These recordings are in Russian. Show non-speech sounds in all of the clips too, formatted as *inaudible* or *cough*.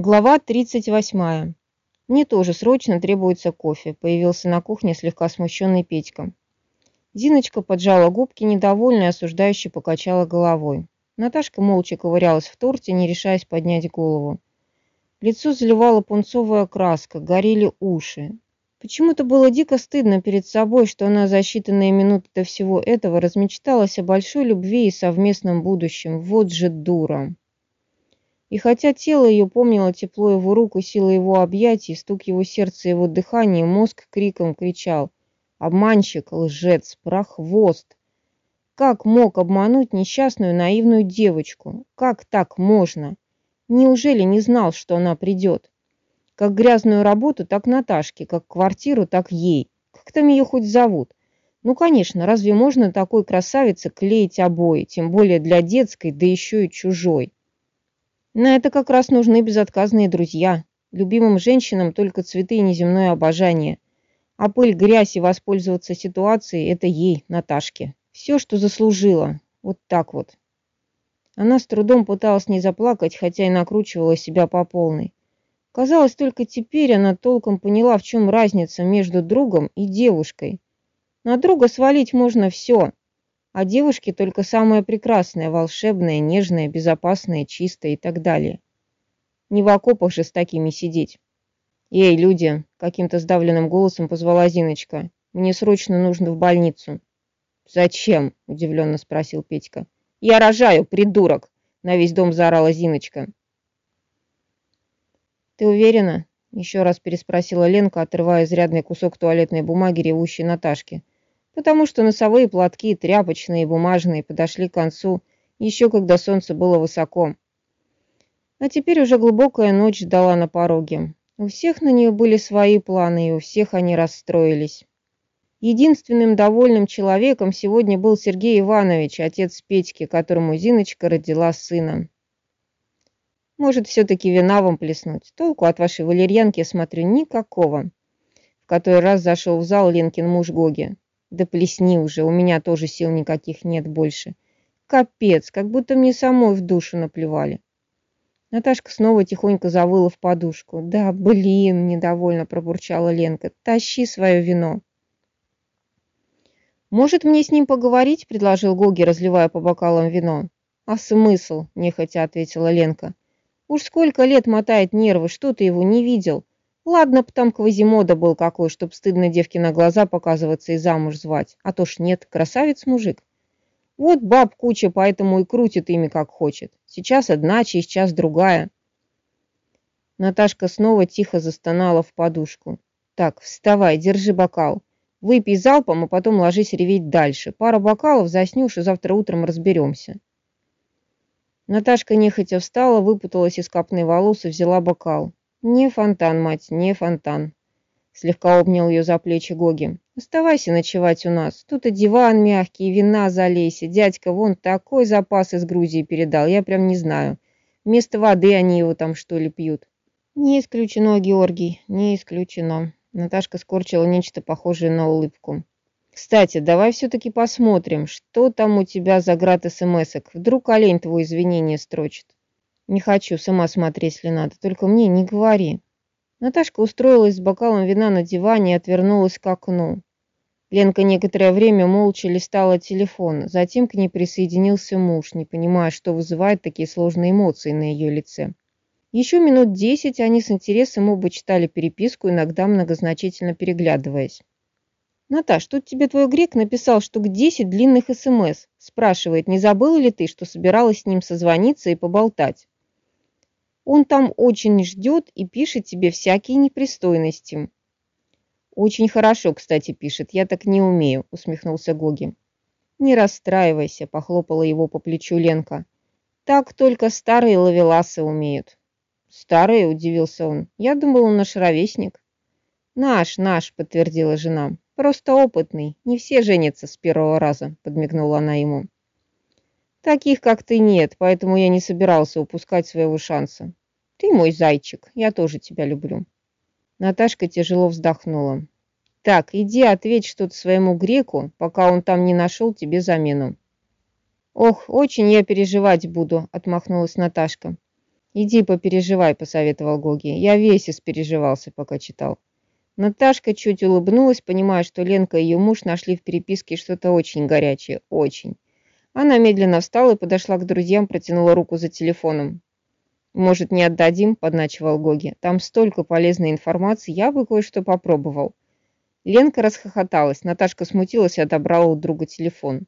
Глава 38. Мне тоже срочно требуется кофе. Появился на кухне слегка смущенный Петька. Зиночка поджала губки, недовольно и осуждающе покачала головой. Наташка молча ковырялась в торте, не решаясь поднять голову. Лицо заливала пунцовая краска, горели уши. Почему-то было дико стыдно перед собой, что она за считанные минуты до всего этого размечталась о большой любви и совместном будущем. Вот же дура! И хотя тело ее помнило тепло его рук и силу его объятий, стук его сердца и его дыхание, мозг криком кричал «Обманщик, лжец, прохвост!» Как мог обмануть несчастную наивную девочку? Как так можно? Неужели не знал, что она придет? Как грязную работу, так Наташке, как квартиру, так ей. Как там ее хоть зовут? Ну, конечно, разве можно такой красавице клеить обои, тем более для детской, да еще и чужой? На это как раз нужны безотказные друзья. Любимым женщинам только цветы и неземное обожание. А пыль, грязь и воспользоваться ситуацией – это ей, Наташке. Все, что заслужила. Вот так вот. Она с трудом пыталась не заплакать, хотя и накручивала себя по полной. Казалось, только теперь она толком поняла, в чем разница между другом и девушкой. На друга свалить можно все, а девушке только самое прекрасное, волшебное, нежное, безопасное, чистое и так далее. Не в окопах же с такими сидеть. «Эй, люди!» – каким-то сдавленным голосом позвала Зиночка. «Мне срочно нужно в больницу». «Зачем?» – удивленно спросил Петька. «Я рожаю, придурок!» – на весь дом заорала Зиночка. «Ты уверена?» – еще раз переспросила Ленка, отрывая изрядный кусок туалетной бумаги ревущей Наташки потому что носовые платки, тряпочные и бумажные, подошли к концу, еще когда солнце было высоко. А теперь уже глубокая ночь ждала на пороге. У всех на нее были свои планы, и у всех они расстроились. Единственным довольным человеком сегодня был Сергей Иванович, отец Петьки, которому Зиночка родила сына. Может, все-таки вина вам плеснуть? Толку от вашей валерьянки, я смотрю, никакого. В который раз зашел в зал Ленкин муж Гоги. Да плесни уже, у меня тоже сил никаких нет больше. Капец, как будто мне самой в душу наплевали. Наташка снова тихонько завыла в подушку. «Да, блин!» – недовольно пробурчала Ленка. «Тащи свое вино!» «Может, мне с ним поговорить?» – предложил Гоги, разливая по бокалам вино. «А смысл?» – нехотя ответила Ленка. «Уж сколько лет мотает нервы, что ты его не видел? Ладно б там Квазимода был какой, чтоб стыдно девке на глаза показываться и замуж звать. А то ж нет, красавец мужик. Вот баб куча, поэтому и крутит ими как хочет. Сейчас одна, через час другая. Наташка снова тихо застонала в подушку. Так, вставай, держи бокал. Выпей залпом, а потом ложись реветь дальше. Пара бокалов, заснешь, и завтра утром разберемся. Наташка нехотя встала, выпуталась из копны волос и взяла бокал. «Не фонтан, мать, не фонтан!» Слегка обнял ее за плечи Гоги. «Оставайся ночевать у нас. Тут и диван мягкий, и вина залейся. Дядька вон такой запас из Грузии передал, я прям не знаю. Вместо воды они его там что ли пьют?» «Не исключено, Георгий, не исключено». Наташка скорчила нечто похожее на улыбку. «Кстати, давай все-таки посмотрим, что там у тебя за град смс-ок. Вдруг олень твой извинения строчит». Не хочу сама смотреть, если надо, только мне не говори. Наташка устроилась с бокалом вина на диване и отвернулась к окну. Ленка некоторое время молча листала телефон, затем к ней присоединился муж, не понимая, что вызывает такие сложные эмоции на ее лице. Еще минут десять они с интересом оба читали переписку, иногда многозначительно переглядываясь. «Наташ, тут тебе твой грек написал штук десять длинных СМС. Спрашивает, не забыла ли ты, что собиралась с ним созвониться и поболтать?» Он там очень ждет и пишет тебе всякие непристойности. Очень хорошо, кстати, пишет. Я так не умею, усмехнулся Гоги. Не расстраивайся, похлопала его по плечу Ленка. Так только старые ловеласы умеют. Старые, удивился он. Я думал, он наш ровесник. Наш, наш, подтвердила жена. Просто опытный. Не все женятся с первого раза, подмигнула она ему. Таких, как ты, нет, поэтому я не собирался упускать своего шанса. Ты мой зайчик, я тоже тебя люблю. Наташка тяжело вздохнула. Так, иди ответь что-то своему греку, пока он там не нашел тебе замену. Ох, очень я переживать буду, отмахнулась Наташка. Иди попереживай, посоветовал Гоги. Я весь испереживался, пока читал. Наташка чуть улыбнулась, понимая, что Ленка и ее муж нашли в переписке что-то очень горячее, очень. Она медленно встала и подошла к друзьям, протянула руку за телефоном. «Может, не отдадим?» – подначивал Гоги. «Там столько полезной информации, я бы кое-что попробовал». Ленка расхохоталась, Наташка смутилась и отобрала у друга телефон.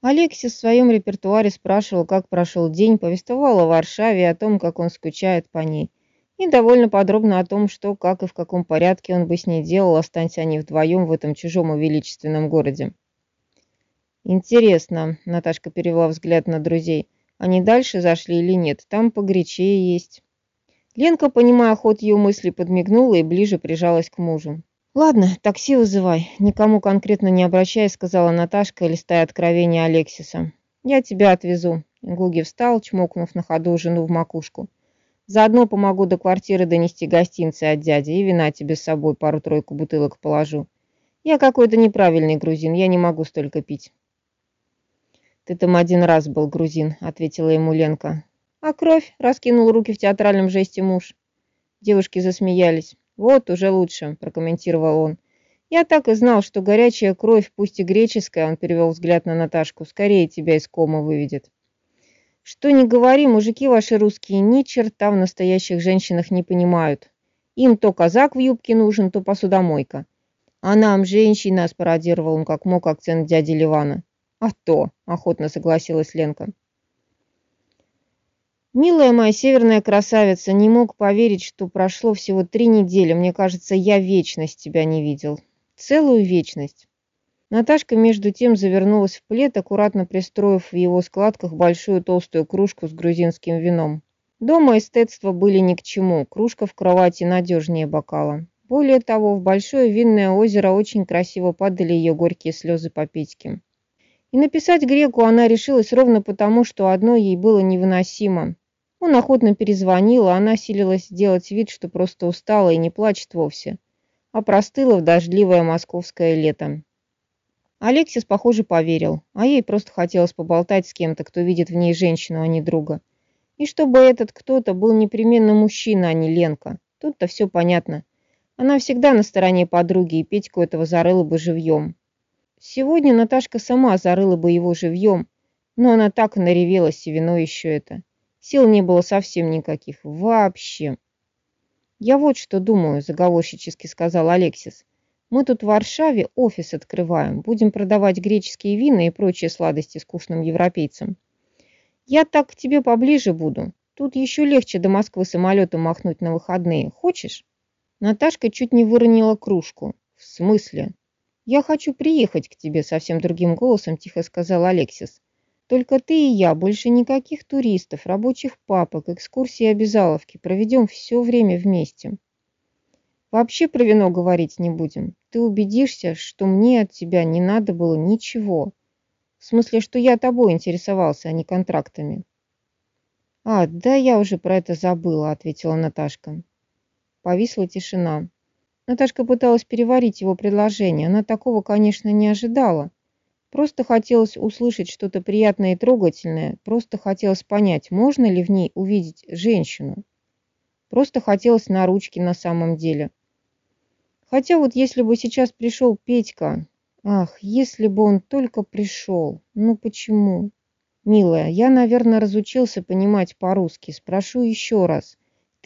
Алексис в своем репертуаре спрашивал, как прошел день, повествовал о Варшаве, о том, как он скучает по ней. И довольно подробно о том, что, как и в каком порядке он бы с ней делал, останься они вдвоем в этом чужом и величественном городе. «Интересно», — Наташка перевела взгляд на друзей, — «они дальше зашли или нет? Там погорячее есть». Ленка, понимая ход ее мысли, подмигнула и ближе прижалась к мужу. «Ладно, такси вызывай», — никому конкретно не обращаясь, сказала Наташка, листая откровение Алексиса. «Я тебя отвезу». Гуги встал, чмокнув на ходу жену в макушку. «Заодно помогу до квартиры донести гостинцы от дяди и вина тебе с собой пару-тройку бутылок положу. Я какой-то неправильный грузин, я не могу столько пить». «Ты там один раз был грузин», — ответила ему Ленка. «А кровь?» — раскинул руки в театральном жесте муж. Девушки засмеялись. «Вот, уже лучше», – прокомментировал он. «Я так и знал, что горячая кровь, пусть и греческая, он перевел взгляд на Наташку, скорее тебя из кома выведет». «Что не говори, мужики ваши русские ни черта в настоящих женщинах не понимают. Им то казак в юбке нужен, то посудомойка. А нам, женщина, спародировал он как мог акцент дяди Ливана. «А то», – охотно согласилась Ленка. Милая моя северная красавица, не мог поверить, что прошло всего три недели. Мне кажется, я вечность тебя не видел. Целую вечность. Наташка между тем завернулась в плед, аккуратно пристроив в его складках большую толстую кружку с грузинским вином. Дома эстетства были ни к чему, кружка в кровати надежнее бокала. Более того, в большое винное озеро очень красиво падали ее горькие слезы по Петьке. И написать греку она решилась ровно потому, что одно ей было невыносимо. Он охотно перезвонил, а она силилась сделать вид, что просто устала и не плачет вовсе, а простыла в дождливое московское лето. Алексис, похоже, поверил, а ей просто хотелось поболтать с кем-то, кто видит в ней женщину, а не друга. И чтобы этот кто-то был непременно мужчина, а не Ленка. Тут-то все понятно. Она всегда на стороне подруги, и Петьку этого зарыла бы живьем. Сегодня Наташка сама зарыла бы его живьем, но она так наревелась, и вино еще это. Сил не было совсем никаких. Вообще. «Я вот что думаю», – заговорщически сказал Алексис. «Мы тут в Варшаве офис открываем. Будем продавать греческие вина и прочие сладости скучным европейцам. Я так к тебе поближе буду. Тут еще легче до Москвы самолетом махнуть на выходные. Хочешь?» Наташка чуть не выронила кружку. «В смысле?» «Я хочу приехать к тебе», – совсем другим голосом тихо сказал Алексис. Только ты и я, больше никаких туристов, рабочих папок, экскурсий и обязаловки. Проведем все время вместе. Вообще про вино говорить не будем. Ты убедишься, что мне от тебя не надо было ничего. В смысле, что я тобой интересовался, а не контрактами. А, да я уже про это забыла, ответила Наташка. Повисла тишина. Наташка пыталась переварить его предложение. Она такого, конечно, не ожидала. Просто хотелось услышать что-то приятное и трогательное, просто хотелось понять, можно ли в ней увидеть женщину. Просто хотелось на ручки на самом деле. Хотя вот если бы сейчас пришел Петька... Ах, если бы он только пришел. Ну почему? Милая, я, наверное, разучился понимать по-русски. Спрошу еще раз.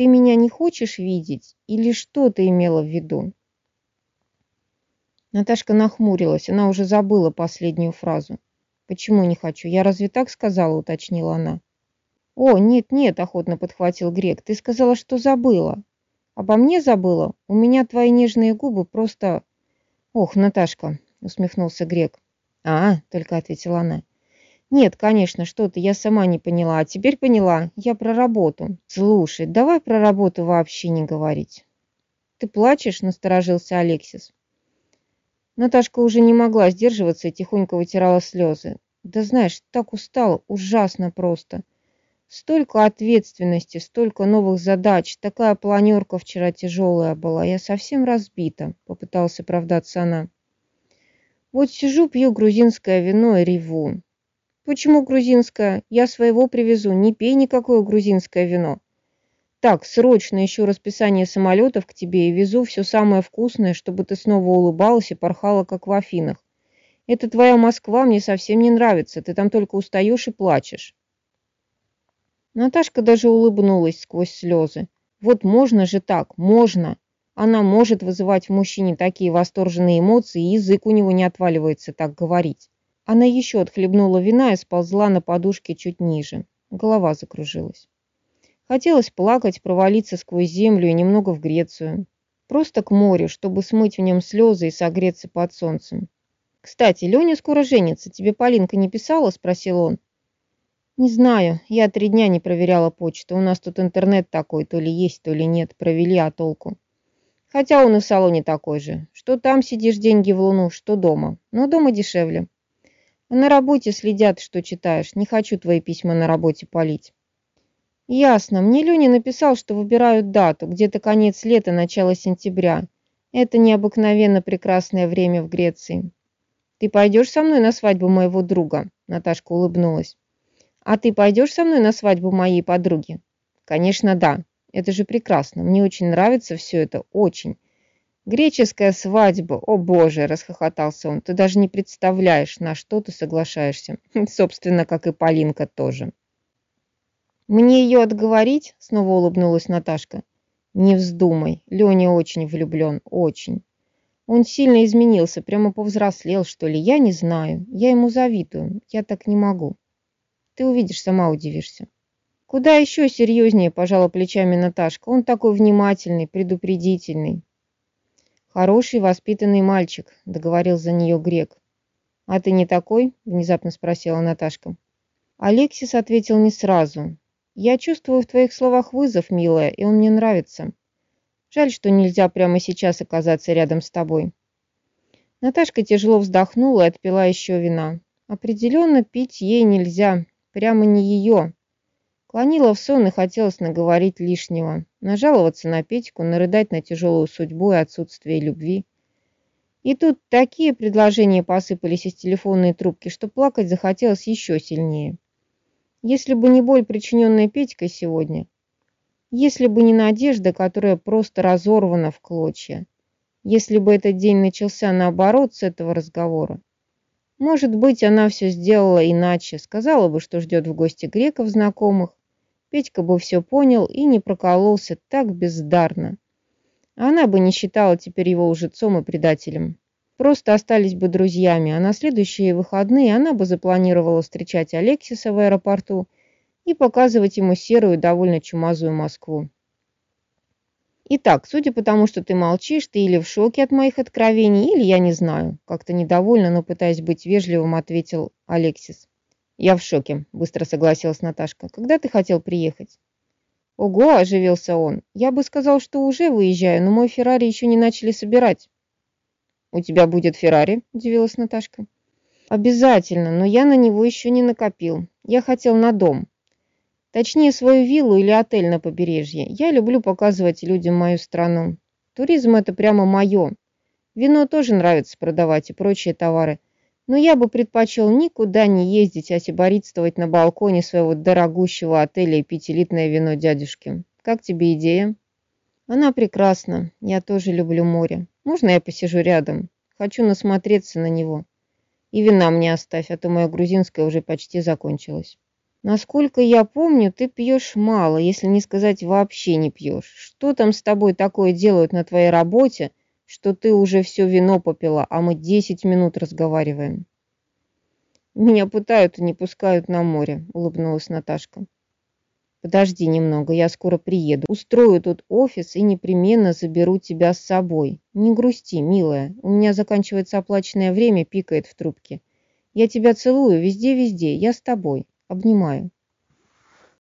Ты меня не хочешь видеть? Или что ты имела в виду? Наташка нахмурилась, она уже забыла последнюю фразу. «Почему не хочу? Я разве так сказала?» – уточнила она. «О, нет-нет», – охотно подхватил Грек, – «ты сказала, что забыла». «Обо мне забыла? У меня твои нежные губы просто...» «Ох, Наташка», – усмехнулся Грек. «А, – только ответила она. «Нет, конечно, что-то я сама не поняла, а теперь поняла. Я про работу. Слушай, давай про работу вообще не говорить». «Ты плачешь?» – насторожился Алексис. Наташка уже не могла сдерживаться и тихонько вытирала слезы. Да знаешь, так устала, ужасно просто. Столько ответственности, столько новых задач, такая планерка вчера тяжелая была, я совсем разбита, попыталась оправдаться она. Вот сижу, пью грузинское вино и реву. Почему грузинское? Я своего привезу, не пей никакое грузинское вино. Так, срочно ищу расписание самолетов к тебе и везу все самое вкусное, чтобы ты снова улыбалась и порхала, как в Афинах. Это твоя Москва мне совсем не нравится, ты там только устаешь и плачешь. Наташка даже улыбнулась сквозь слезы. Вот можно же так, можно. Она может вызывать в мужчине такие восторженные эмоции, и язык у него не отваливается так говорить. Она еще отхлебнула вина и сползла на подушке чуть ниже. Голова закружилась. Хотелось плакать, провалиться сквозь землю и немного в Грецию. Просто к морю, чтобы смыть в нем слезы и согреться под солнцем. «Кстати, Леня скоро женится. Тебе Полинка не писала?» – спросил он. «Не знаю. Я три дня не проверяла почту. У нас тут интернет такой, то ли есть, то ли нет. Провели, а толку?» «Хотя он и в салоне такой же. Что там сидишь деньги в луну, что дома. Но дома дешевле. На работе следят, что читаешь. Не хочу твои письма на работе палить». Ясно. Мне Леня написал, что выбирают дату, где-то конец лета, начало сентября. Это необыкновенно прекрасное время в Греции. Ты пойдешь со мной на свадьбу моего друга? Наташка улыбнулась. А ты пойдешь со мной на свадьбу моей подруги? Конечно, да. Это же прекрасно. Мне очень нравится все это, очень. Греческая свадьба, о боже, расхохотался он. Ты даже не представляешь, на что ты соглашаешься. *laughs* Собственно, как и Полинка тоже. «Мне ее отговорить?» – снова улыбнулась Наташка. «Не вздумай. Леня очень влюблен. Очень. Он сильно изменился, прямо повзрослел, что ли. Я не знаю. Я ему завидую. Я так не могу. Ты увидишь, сама удивишься». «Куда еще серьезнее?» – пожала плечами Наташка. «Он такой внимательный, предупредительный». «Хороший, воспитанный мальчик», – договорил за нее Грек. «А ты не такой?» – внезапно спросила Наташка. Алексис ответил не сразу. Я чувствую в твоих словах вызов, милая, и он мне нравится. Жаль, что нельзя прямо сейчас оказаться рядом с тобой. Наташка тяжело вздохнула и отпила еще вина. Определенно пить ей нельзя, прямо не ее. Клонила в сон и хотелось наговорить лишнего, нажаловаться на Петьку, нарыдать на тяжелую судьбу и отсутствие любви. И тут такие предложения посыпались из телефонной трубки, что плакать захотелось еще сильнее. Если бы не боль, причиненная Петькой сегодня, если бы не надежда, которая просто разорвана в клочья, если бы этот день начался наоборот с этого разговора, может быть, она все сделала иначе, сказала бы, что ждет в гости греков знакомых, Петька бы все понял и не прокололся так бездарно. Она бы не считала теперь его лжецом и предателем просто остались бы друзьями, а на следующие выходные она бы запланировала встречать Алексиса в аэропорту и показывать ему серую, довольно чумазую Москву. Итак, судя по тому, что ты молчишь, ты или в шоке от моих откровений, или я не знаю. Как-то недовольно, но пытаясь быть вежливым, ответил Алексис. Я в шоке, быстро согласилась Наташка. Когда ты хотел приехать? Ого, оживился он. Я бы сказал, что уже выезжаю, но мой Феррари еще не начали собирать. «У тебя будет Феррари?» – удивилась Наташка. «Обязательно, но я на него еще не накопил. Я хотел на дом. Точнее, свою виллу или отель на побережье. Я люблю показывать людям мою страну. Туризм – это прямо мое. Вино тоже нравится продавать и прочие товары. Но я бы предпочел никуда не ездить, а сиборитствовать на балконе своего дорогущего отеля и пить элитное вино дядюшки. Как тебе идея?» «Она прекрасна. Я тоже люблю море. Можно я посижу рядом? Хочу насмотреться на него. И вина мне оставь, а то моя грузинская уже почти закончилась. Насколько я помню, ты пьешь мало, если не сказать вообще не пьешь. Что там с тобой такое делают на твоей работе, что ты уже все вино попила, а мы 10 минут разговариваем? Меня пытают и не пускают на море, улыбнулась Наташка. Подожди немного, я скоро приеду. Устрою тут офис и непременно заберу тебя с собой. Не грусти, милая. У меня заканчивается оплаченное время, пикает в трубке. Я тебя целую везде-везде. Я с тобой. Обнимаю.